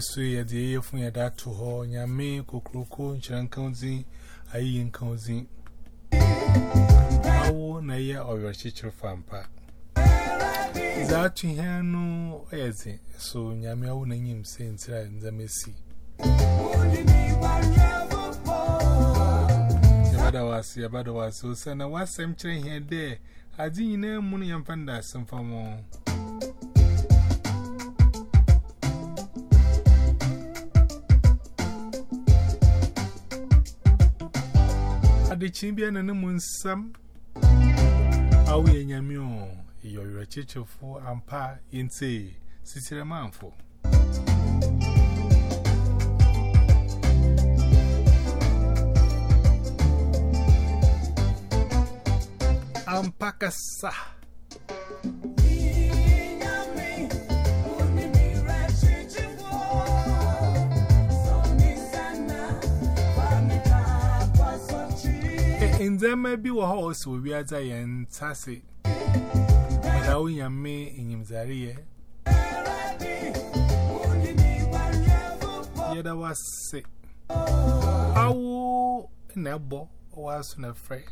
so ya the year from your dad to her, Yame, Kokroko, Chankanzi, Ayin Kanzi. Awo na ya or your teacher fampa. That to hear no, as so Yame, I wouldn't him saying, Sir, and the Messi. Yabada was, Yabada was, so son, I was some train here there. I didn't know money and panda the chimbia and the moon some. Are we in Yamio? You're a church of four and pa in say, Sissy Manful. Ampakasa. In them may be a horse will be as I am sassy. But I will yam me in him Zaria. Yet I was sick. I will never was not afraid.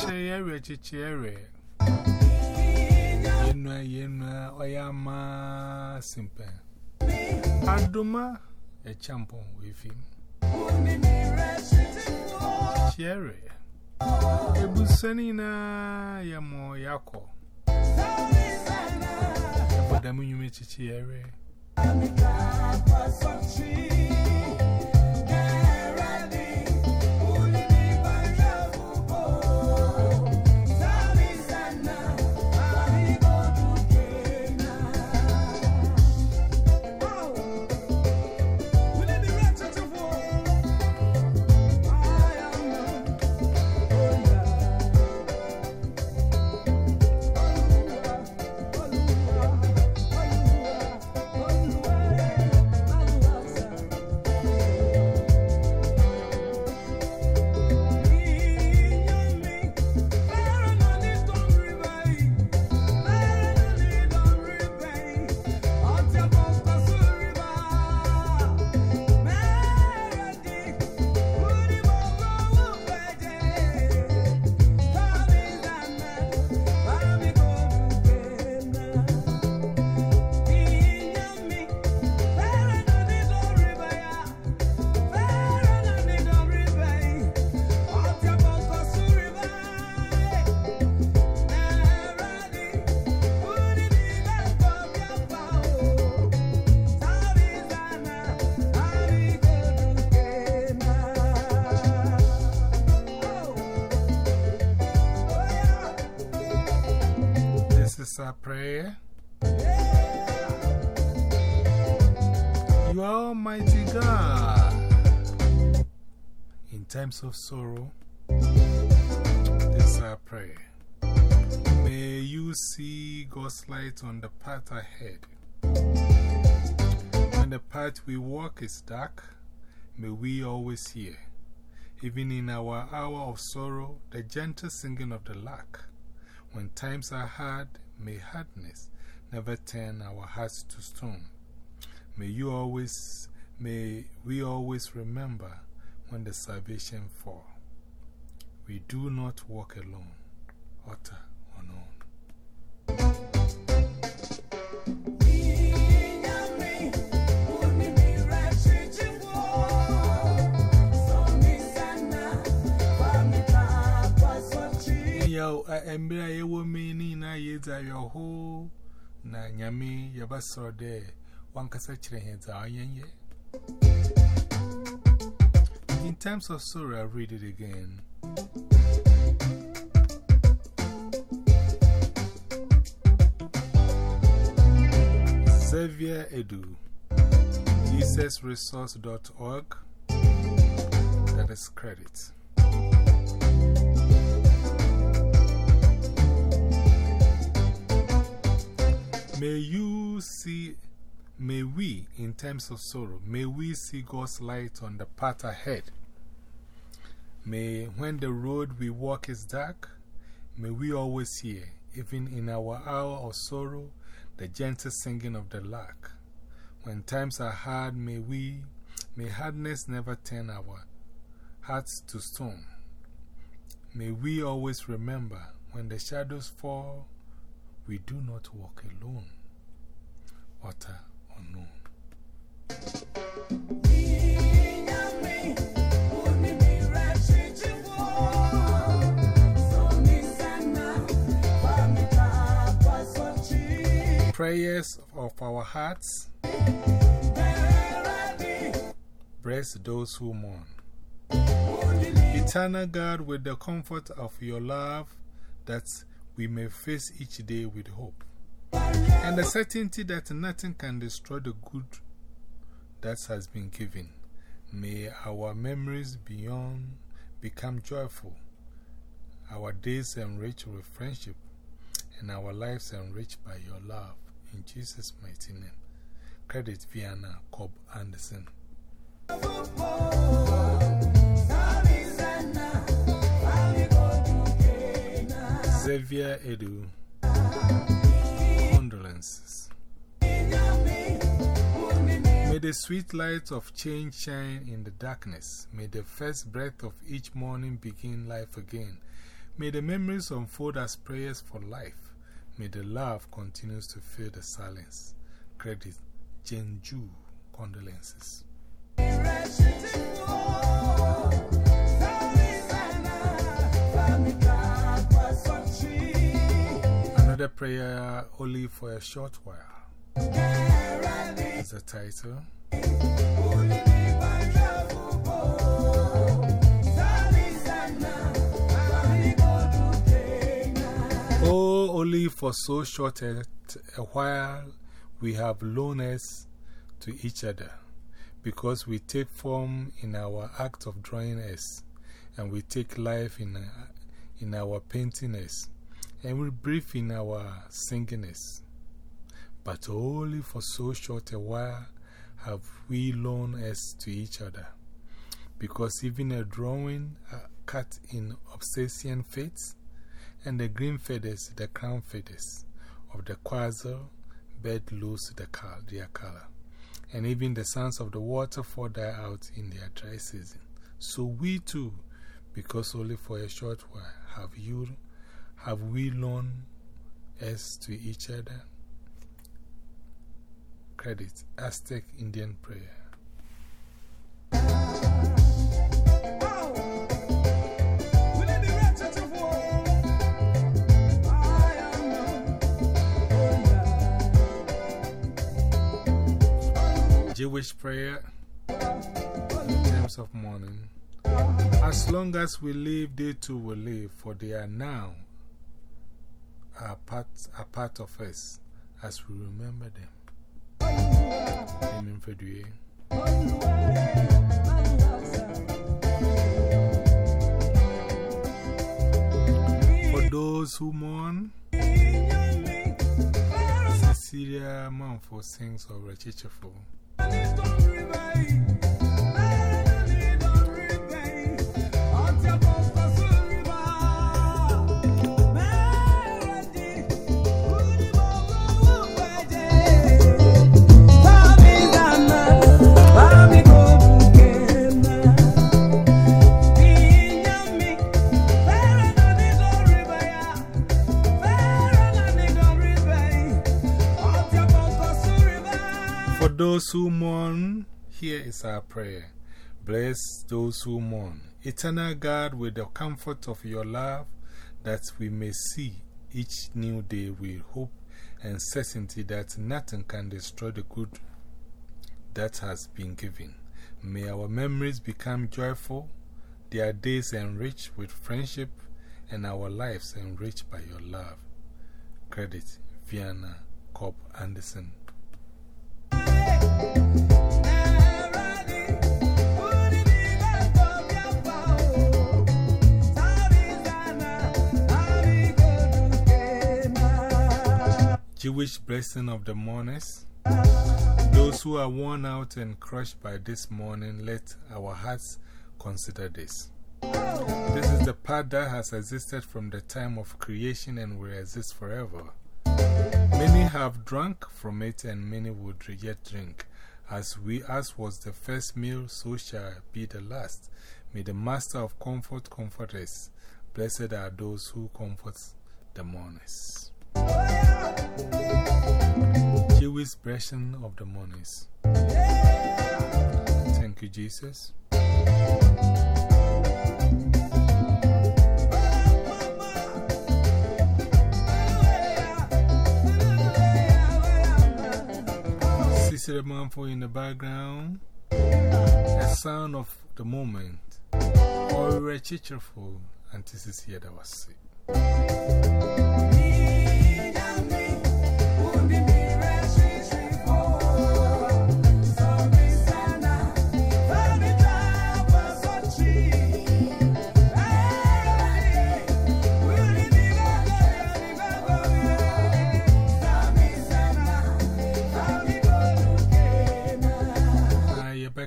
Cherry, cherry. Yenna, yenna, oyama simple. Aduma, a champon with him. Cherry. Ebusanina, yamo yako. For them, you meet cherry. Times of sorrow, is our prayer. May you see God's light on the path ahead. When the path we walk is dark, may we always hear, even in our hour of sorrow, the gentle singing of the lark. When times are hard, may hardness never turn our hearts to stone. May you always, may we always remember when the salvation fall. We do not walk alone, utter unknown. Yo, I am a woman, I is a your whole na yami yabaso de one casacre heads are ye. In terms of sorrow, I read it again. Xavier Edu, JesuitResource.org. That is credit. May you see, may we, in times of sorrow, may we see God's light on the path ahead. May, when the road we walk is dark, may we always hear, even in our hour of sorrow, the gentle singing of the lark. When times are hard, may we, may hardness never turn our hearts to stone. May we always remember when the shadows fall, we do not walk alone. Unknown. Prayers of our hearts. Bless those who mourn. Eternal God, with the comfort of your love, that we may face each day with hope. And the certainty that nothing can destroy the good that has been given. May our memories beyond become joyful, our days enriched with friendship, and our lives enriched by your love. In Jesus' mighty name. Credit Vienna Cobb Anderson. Xavier Edu. Condolences. May the sweet light of change shine in the darkness. May the first breath of each morning begin life again. May the memories unfold as prayers for life. May the love continue to fill the silence. Credit Jenju. Condolences. Another prayer only for a short while. Is the title. Oh, only for so short a, a while we have loneliness to each other because we take form in our act of drawing us and we take life in, in our paintingness and we breathe in our singingness. But only for so short a while have we loaned us to each other. Because even a drawing cut in obsession fades, and the green feathers, the crown feathers of the quetzal bed lose the color, their color. And even the sounds of the waterfall die out in their dry season. So we too, because only for a short while have you have we loaned us to each other? Credit Aztec Indian Prayer. Jewish prayer in terms of mourning. As long as we live, they too will live, for they are now are part, are part of us as we remember them. Amen. For those who mourn, Cecilia Marfo sings of Rechicheful. Those who mourn, here is our prayer. Bless those who mourn. Eternal God, with the comfort of your love, that we may see each new day with hope and certainty that nothing can destroy the good that has been given. May our memories become joyful, their days enriched with friendship, and our lives enriched by your love. Credit Vienna Cobb Anderson. Jewish blessing of the mourners. Those who are worn out and crushed by this morning, let our hearts consider this. This is the part that has existed from the time of creation and will exist forever. Many have drunk from it, and many would yet drink. As, we, as was the first meal, so shall be the last. May the Master of Comfort comfort us. Blessed are those who comfort the mourners. Jewish version of the mourners. Thank you, Jesus. Cecilia Marfo in the background, a sound of the moment, or a chicherful, and this is here that was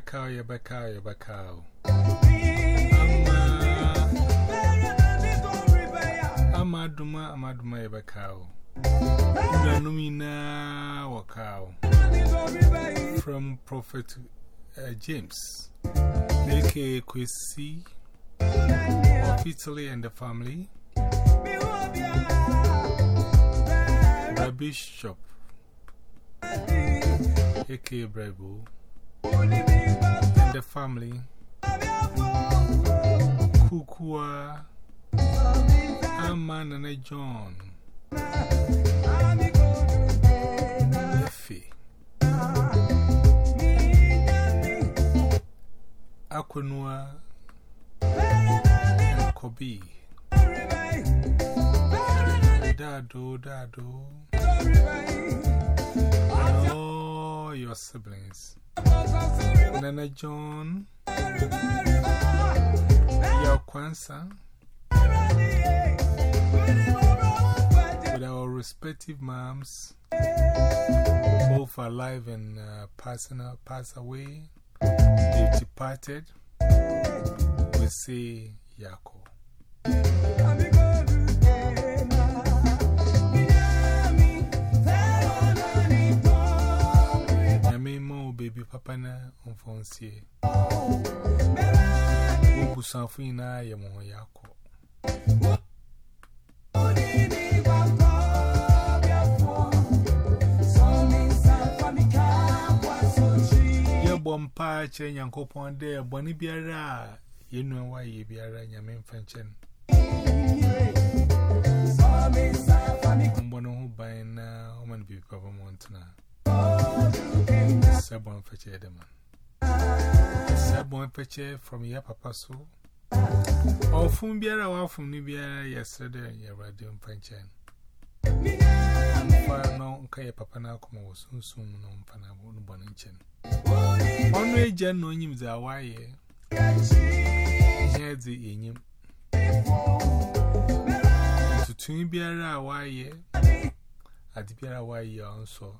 cow, your back cow, your. Amaduma, Amaduma, your back. Nanumina, or. From Prophet uh, James, aka Kwesi, of Italy and the family. The Bishop, aka Brebo. And the family. Kukua, Aman and John, Effie, Aquanua, and Kobe. Dado, Dado, and all your siblings. Nana John, Yao Kwanzaa, with our respective moms, both alive and uh, passing, pass away, they departed, we say Yako. Ghana on Fonsier. Busanfina, I am on Yako. Bompa, Chen, Yankopon, there, Bonnie Biara, you know why you Biara, Yamin Fanchen. Bono, who by now, woman be Papa Montana. Sabon feche de man. Sabon feche from your papa so. Or from Biara or from Nibia yesterday, your radio function. Far no, Kaya Papa come was soon soon no Pana Bonichin. One way, Jen no him the Hawaii. Him. To twin Biara Hawaii at Biara Hawaii also.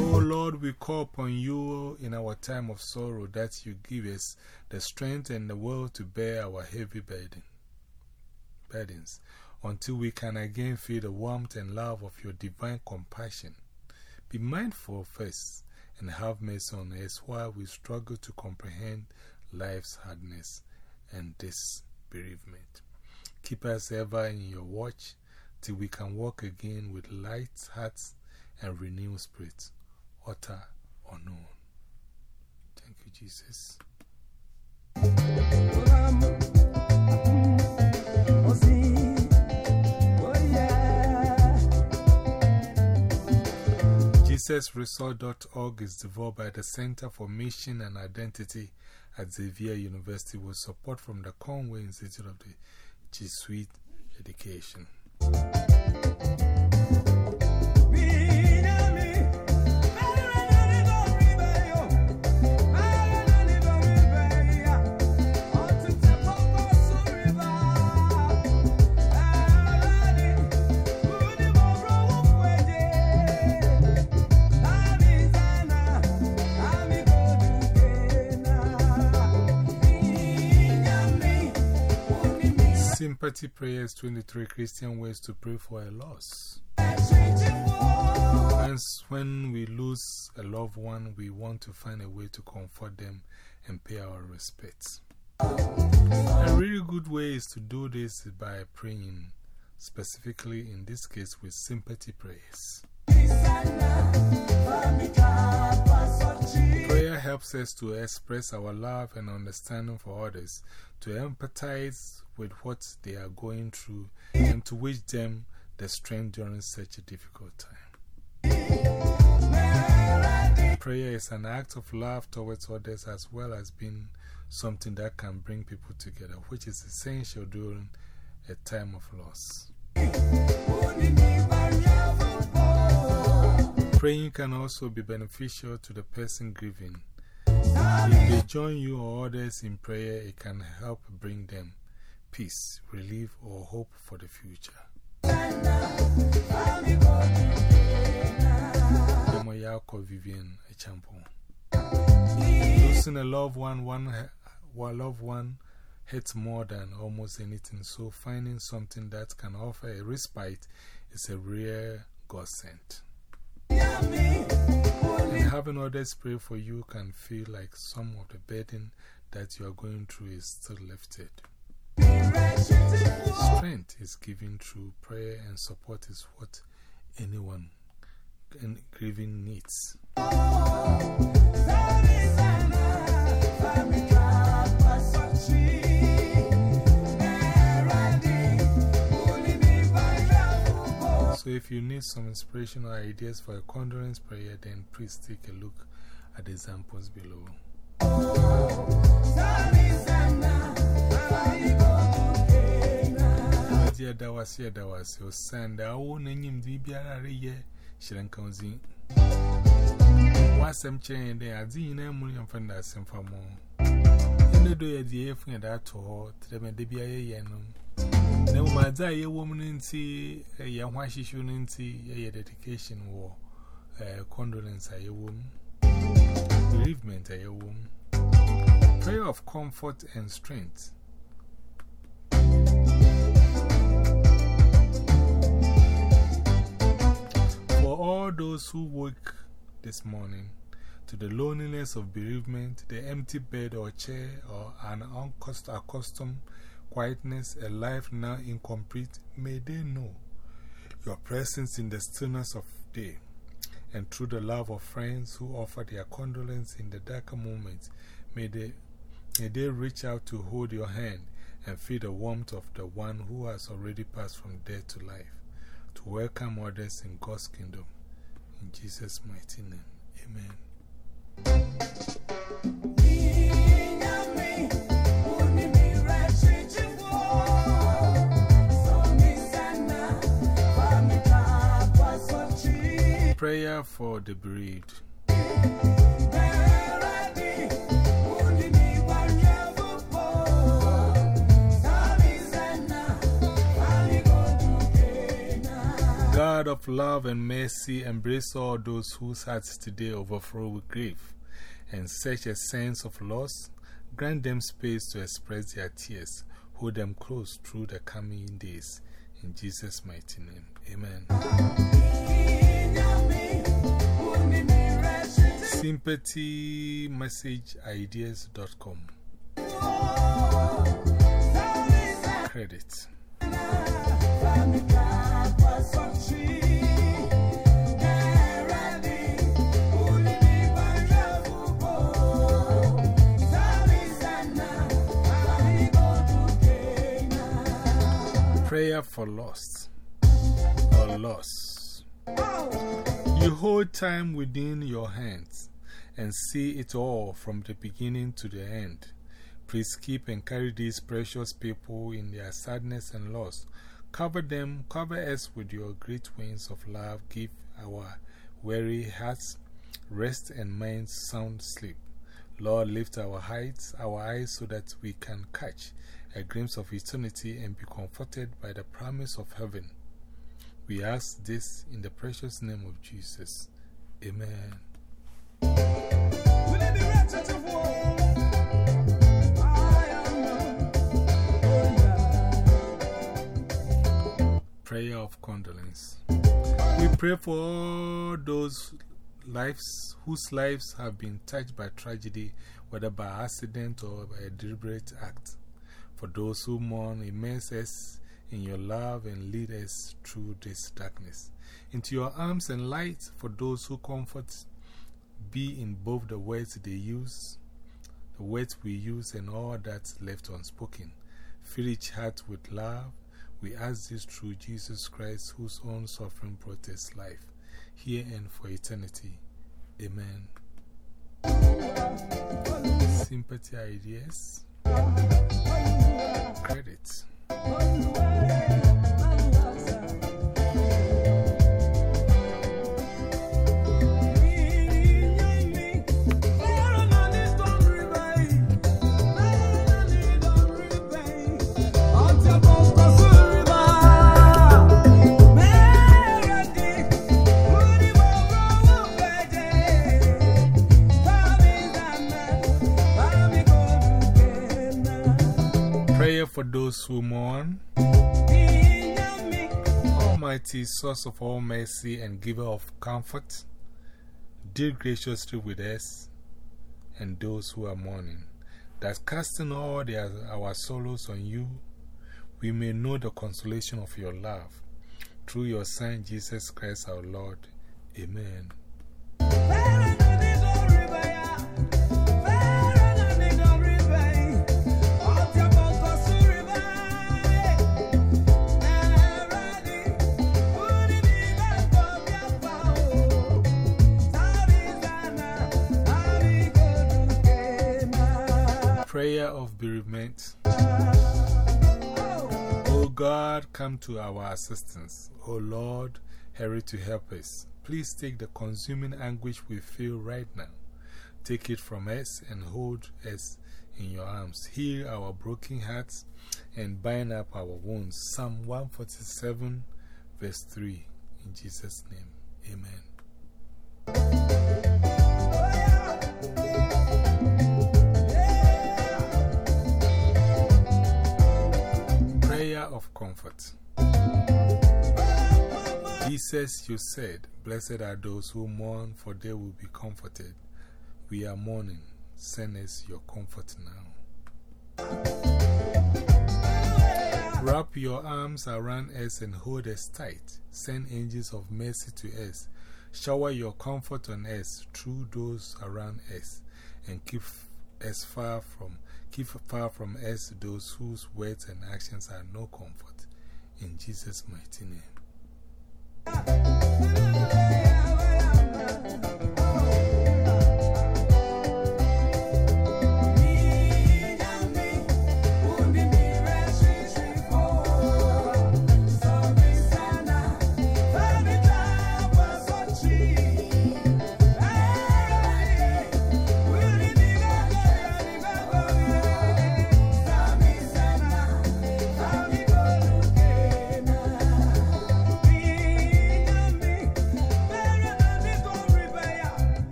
Lord, we call upon you in our time of sorrow that you give us the strength and the will to bear our heavy burden, burdens until we can again feel the warmth and love of your divine compassion. Be mindful of us and have mercy on us while we struggle to comprehend life's hardness and this bereavement. Keep us ever in your watch till we can walk again with light hearts and renewed spirits, utter or known. Thank you, Jesus. JesuitResource.org is developed by the Center for Mission and Identity at Xavier University with support from the Conway Institute of the Jesuit Education. Sympathy prayers 23 Christian ways to pray for a loss. Hence, when we lose a loved one, we want to find a way to comfort them and pay our respects. A really good way is to do this by praying, specifically in this case with sympathy prayers. Helps us to express our love and understanding for others, to empathize with what they are going through, and to wish them the strength during such a difficult time. Prayer is an act of love towards others as well as being something that can bring people together, which is essential during a time of loss. Praying can also be beneficial to the person grieving. If they join you or others in prayer, it can help bring them peace, relief, or hope for the future. Vivian Losing a loved one, one, one loved one hurts more than almost anything, so finding something that can offer a respite is a rare godsend. And having others pray for you can feel like some of the burden that you are going through is still lifted. Strength is given through prayer, and support is what anyone grieving needs. So, if you need some inspirational ideas for a condolence prayer, then please take a look at the examples below. Dear Dawasi, Dawasi, or Sand, I won't name him Dibiara Reye, Shirankazi. Once I'm chained there, I didn't know William Fenders and for more. In the them, the Bia no, my a woman in tea, a young why she shouldn't see a dedication war, eh, a condolence, a woman, bereavement, a woman, prayer of comfort and strength. For all those who woke this morning to the loneliness of bereavement, the empty bed or chair, or an unaccustomed quietness, a life now incomplete, may they know your presence in the stillness of day. And through the love of friends who offer their condolence in the darker moments, may they, may they reach out to hold your hand and feel the warmth of the one who has already passed from death to life, to welcome others in God's kingdom. In Jesus' mighty name, amen. Prayer for the bereaved. God of love and mercy, embrace all those whose hearts today overflow with grief and such a sense of loss. Grant them space to express their tears. Hold them close through the coming days. In Jesus' mighty name, amen. Sympathy message Prayer for lost or loss. You hold time within your hands and see it all from the beginning to the end. Please keep and carry these precious people in their sadness and loss. Cover them, cover us with your great wings of love. Give our weary hearts rest and minds sound sleep. Lord, lift our heights, our eyes so that we can catch a glimpse of eternity and be comforted by the promise of heaven. We ask this in the precious name of Jesus. Amen. Prayer of condolence. We pray for all those lives whose lives have been touched by tragedy, whether by accident or by a deliberate act. For those who mourn, immerse us in your love and lead us through this darkness. Into your arms and light for those who comfort, be in both the words they use, the words we use, and all that's left unspoken. Fill each heart with love. We ask this through Jesus Christ, whose own suffering brought us life, here and for eternity. Amen. Sympathy ideas. Credit. Mourn. Almighty source of all mercy and giver of comfort, deal graciously with us and those who are mourning, that casting all their, our sorrows on you, we may know the consolation of your love. Through your Son, Jesus Christ our Lord. Amen. Prayer of bereavement. O God, come to our assistance. O Lord, hurry to help us. Please take the consuming anguish we feel right now. Take it from us and hold us in your arms. Heal our broken hearts and bind up our wounds. Psalm 147, verse 3. In Jesus' name, amen. Prayer of comfort. Jesus, you said, Blessed are those who mourn, for they will be comforted. We are mourning. Send us your comfort now. Wrap your arms around us and hold us tight. Send angels of mercy to us. Shower your comfort on us through those around us, and keep us far from, keep far from us those whose words and actions are no comfort. In Jesus' mighty name.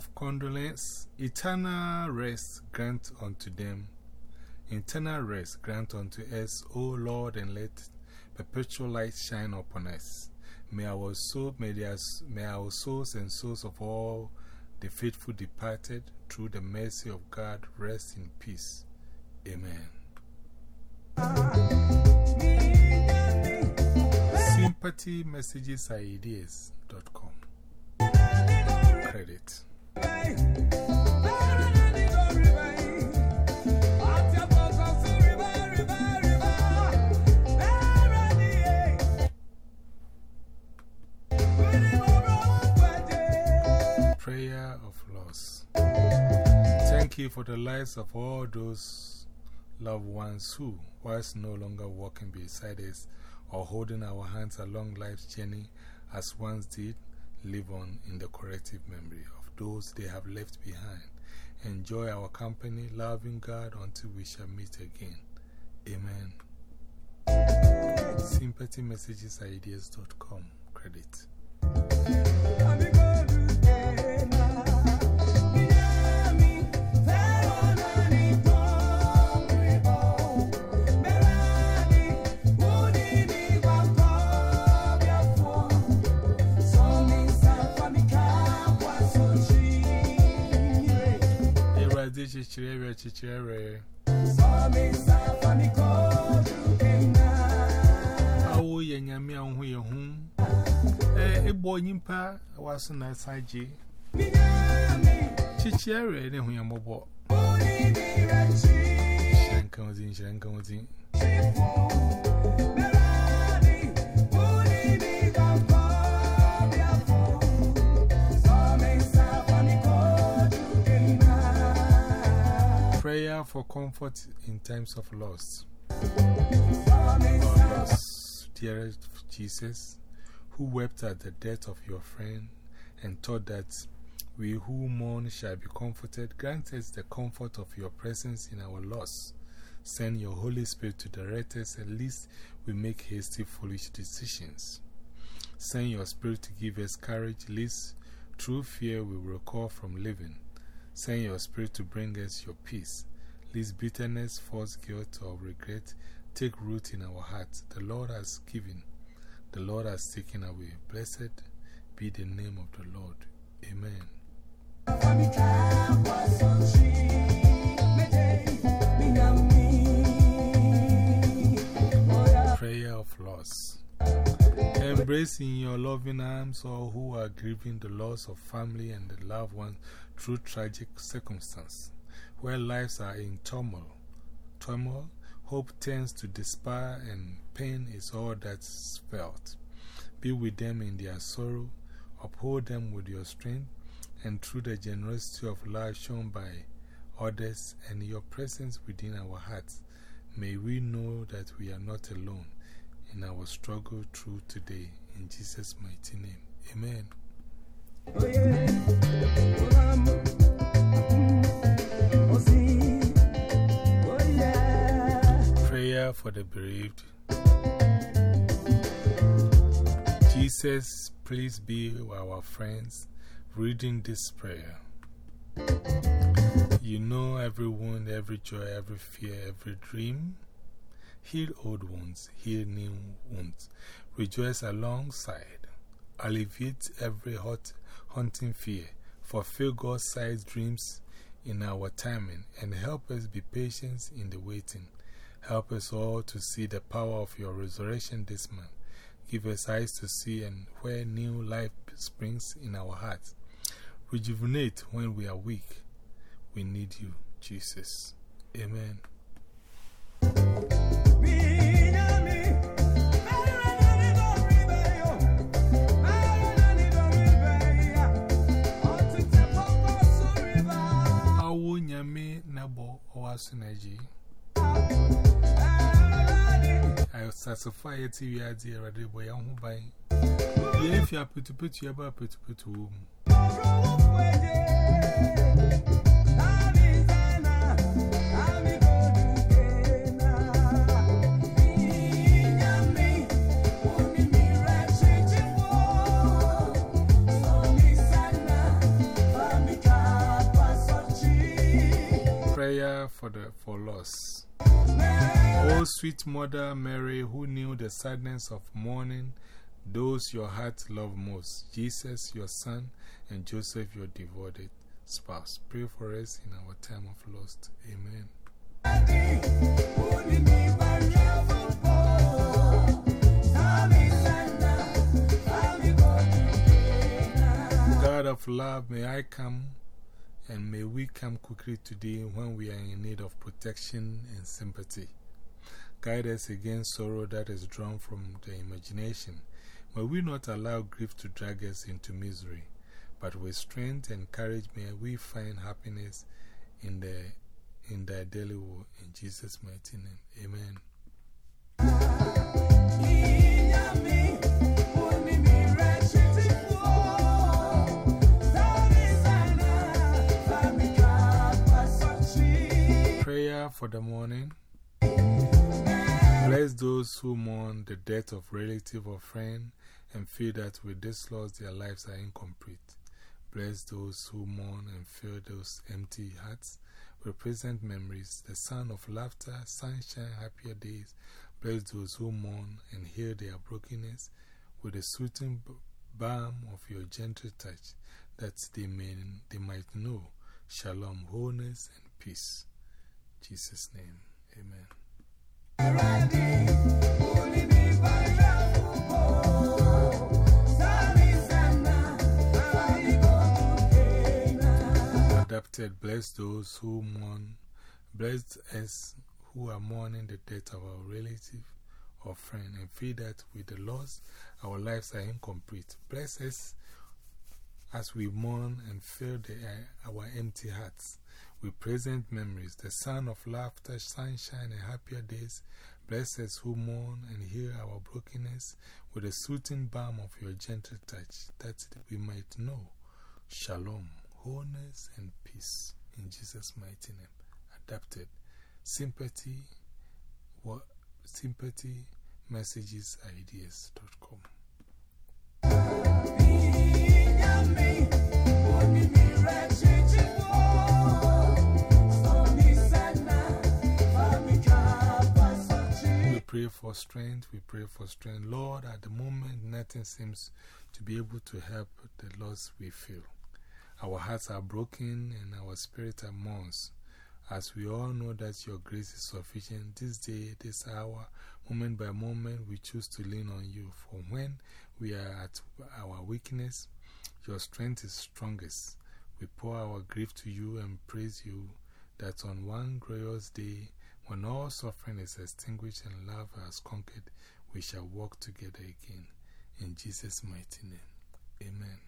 Of condolence, eternal rest grant unto them. Eternal rest grant unto us, O Lord, and let perpetual light shine upon us. May our, soul, may, their, may our souls and souls of all the faithful departed, through the mercy of God, rest in peace. Amen. Sympathy Messages Ideas.com Credit. Prayer of loss. Thank you for the lives of all those loved ones who, whilst no longer walking beside us or holding our hands along life's journey as once did, live on in the corrective memory of those they have left behind. Enjoy our company, loving God until we shall meet again. Amen. sympathymessagesideas.com. Credit. Chichire. Awo ye nyame anhu ye hu. Eh ebo nyimpa waso na saje. Chichire ne hu ye mobo. Shankan ozin, shankan ozin. Prayer for comfort in times of loss. dearest Jesus, who wept at the death of your friend and taught that we who mourn shall be comforted, grant us the comfort of your presence in our loss. Send your Holy Spirit to direct us, at least we make hasty, foolish decisions. Send your Spirit to give us courage, lest through fear we recoil from living. Send your Spirit to bring us your peace, lest bitterness, false guilt, or regret take root in our hearts. The Lord has given, the Lord has taken away. Blessed be the name of the Lord. Amen. Prayer of loss. Embrace in your loving arms all who are grieving the loss of family and the loved ones through tragic circumstance. where lives are in turmoil. Turmoil, hope turns to despair, and pain is all that's felt. Be with them in their sorrow, uphold them with your strength, and through the generosity of love shown by others and your presence within our hearts, may we know that we are not alone in our struggle through today. In Jesus' mighty name. Amen. Oh, Mm-hmm. Oh, oh, prayer for the bereaved. Jesus, please be our friends reading this prayer. You know every wound, every joy, every fear, every dream. Heal old wounds, heal new wounds. Rejoice alongside. Alleviate every hot, haunting fear. Fulfill God's sized dreams in our timing and help us be patient in the waiting. Help us all to see the power of your resurrection this month. Give us eyes to see and where new life springs in our hearts. Rejuvenate when we are weak. We need you, Jesus. Amen. Nabo owasunaji. I satisfy it to you, dear, ready boy, I'm buying. If you are put to put you about put to. Prayer for, the, for loss. Oh, sweet Mother Mary, who knew the sadness of mourning those your heart love most, Jesus, your Son, and Joseph, your devoted spouse. Pray for us in our time of loss. Amen. God of love, may I come and may we come quickly today when we are in need of protection and sympathy. Guide us against sorrow that is drawn from the imagination. May we not allow grief to drag us into misery, but with strength and courage may we find happiness in the, in the daily world. In Jesus' mighty name, amen. Prayer for the morning. Bless those who mourn the death of relative or friend and feel that with this loss their lives are incomplete. Bless those who mourn and fill those empty hearts with pleasant memories, the sound of laughter, sunshine, happier days. Bless those who mourn and heal their brokenness with the soothing balm of your gentle touch, that they, may, they might know shalom, wholeness, and peace. Jesus' name, amen. Adapted, bless those who mourn, bless us who are mourning the death of our relative or friend, and feel that with the loss, our lives are incomplete. Bless us as we mourn and fill the, uh, our empty hearts with pleasant memories, the sun of laughter, sunshine, and happier days. Bless us who mourn and heal our brokenness with the soothing balm of your gentle touch, that we might know shalom, wholeness, and peace. In Jesus' mighty name. Adapted. Sympathy, what, sympathy messages ideas.com. We pray for strength, we pray for strength. Lord, at the moment, nothing seems to be able to help the loss we feel. Our hearts are broken and our spirit are mourns. As we all know that your grace is sufficient, this day, this hour, moment by moment, we choose to lean on you. For when we are at our weakness, your strength is strongest. We pour our grief to you and praise you that on one glorious day, when all suffering is extinguished and love has conquered, we shall walk together again. In Jesus' mighty name. Amen.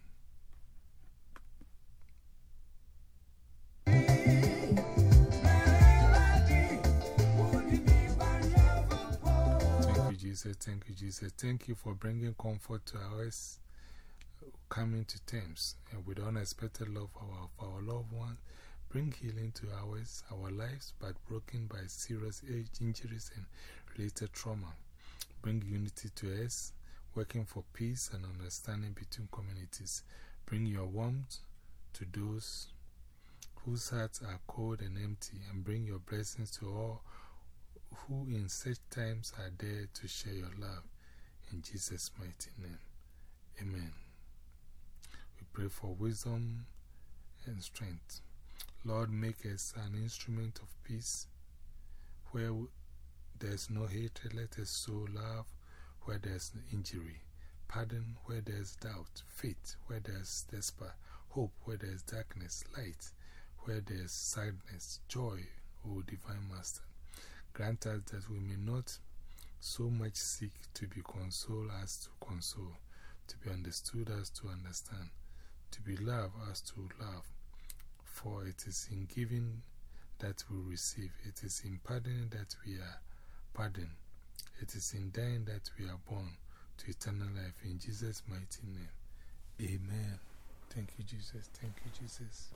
Thank you, Jesus. Thank you, Jesus. Thank you for bringing comfort to us coming to terms and with unexpected love of our, our loved ones. Bring healing to ours, our lives, but broken by serious age injuries and related trauma. Bring unity to us, working for peace and understanding between communities. Bring your warmth to those whose hearts are cold and empty, and bring your blessings to all who in such times are there to share your love. In Jesus' mighty name. Amen. We pray for wisdom and strength. Lord, make us an instrument of peace. Where there's no hatred, let us sow love. Where there's injury, pardon. Where there's doubt, faith. Where there's despair, hope. Where there's darkness, light. Where there's sadness, joy, O Divine Master. Grant us that we may not so much seek to be consoled as to console, to be understood as to understand, to be loved as to love. For it is in giving that we receive, it is in pardoning that we are pardoned, it is in dying that we are born to eternal life. In Jesus' mighty name, Amen. Thank you, Jesus. Thank you, Jesus.